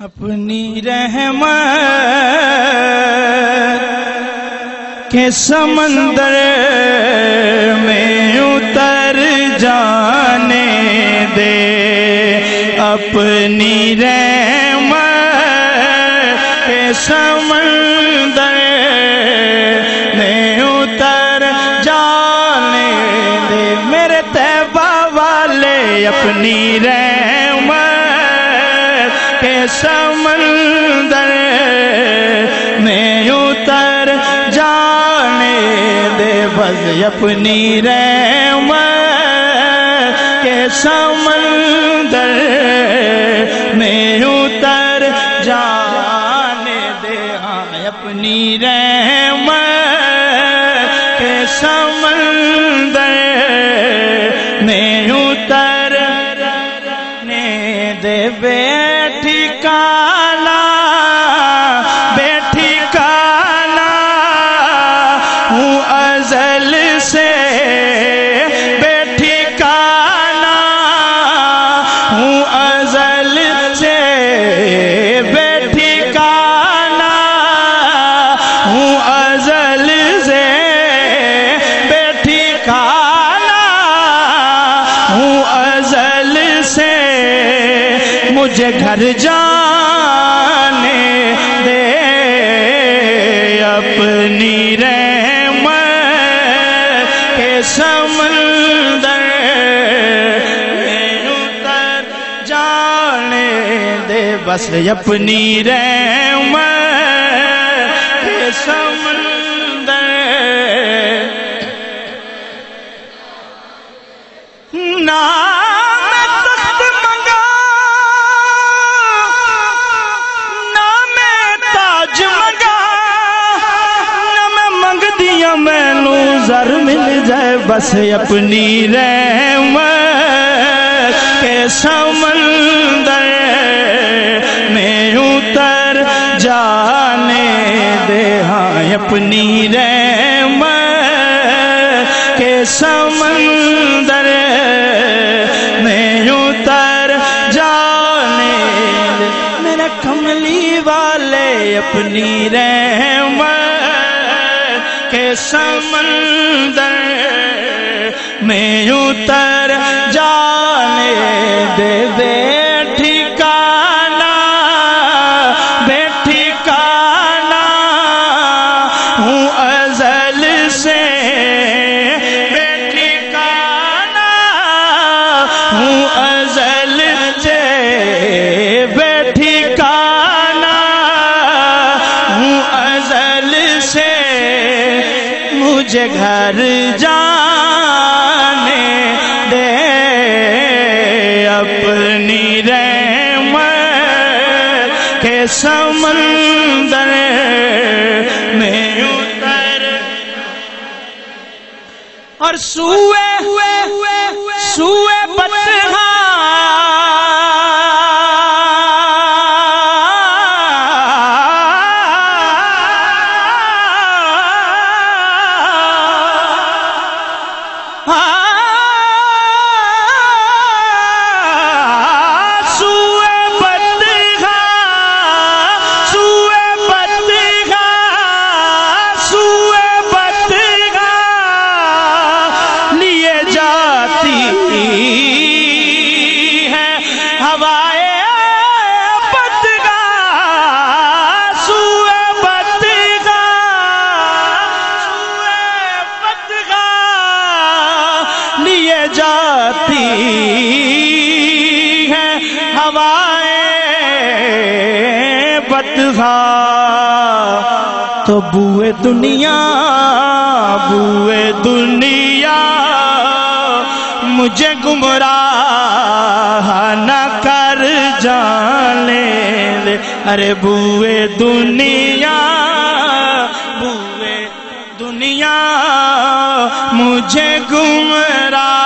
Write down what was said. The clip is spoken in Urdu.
اپنی رحمت کے سمندر میں اتر جانے دے۔ اپنی رحمت کے سمندر میں اتر جانے دے۔ میرے تیبہ والے، اپنی رحمت کے سمندر میں اتر جانے دے، بس اپنی رحمت کے سمندر میں اتر جانے دے۔ ہاں اپنی رحمت کے سمندر میں اتر دے۔ بیٹھی مجھے گھر جانے دے، اپنی رحمت کے سمندر میں اتر جانے دے۔ بس اپنی رحمت کے سمندر نام مینو زر مل جائے، بس اپنی رحمت کے سمندر میں اتر جانے دے۔ ہاں اپنی رحمت کے سمندر میں اتر جانے دے۔ میرا کملی والے، اپنی رحمت سمندر میں اتر جانے دے دے۔ مجھے گھر جانے دے اپنی رحمت کے سمندر میں اتر۔ اور سوئے سوئے سوئے جاتی ہے ہوائے بتگا تو بوئے دنیا بوئے دنیا، مجھے گمراہ نہ کر جانے دے۔ ارے بوئے دنیا بوئے دنیا، مجھے گمراہ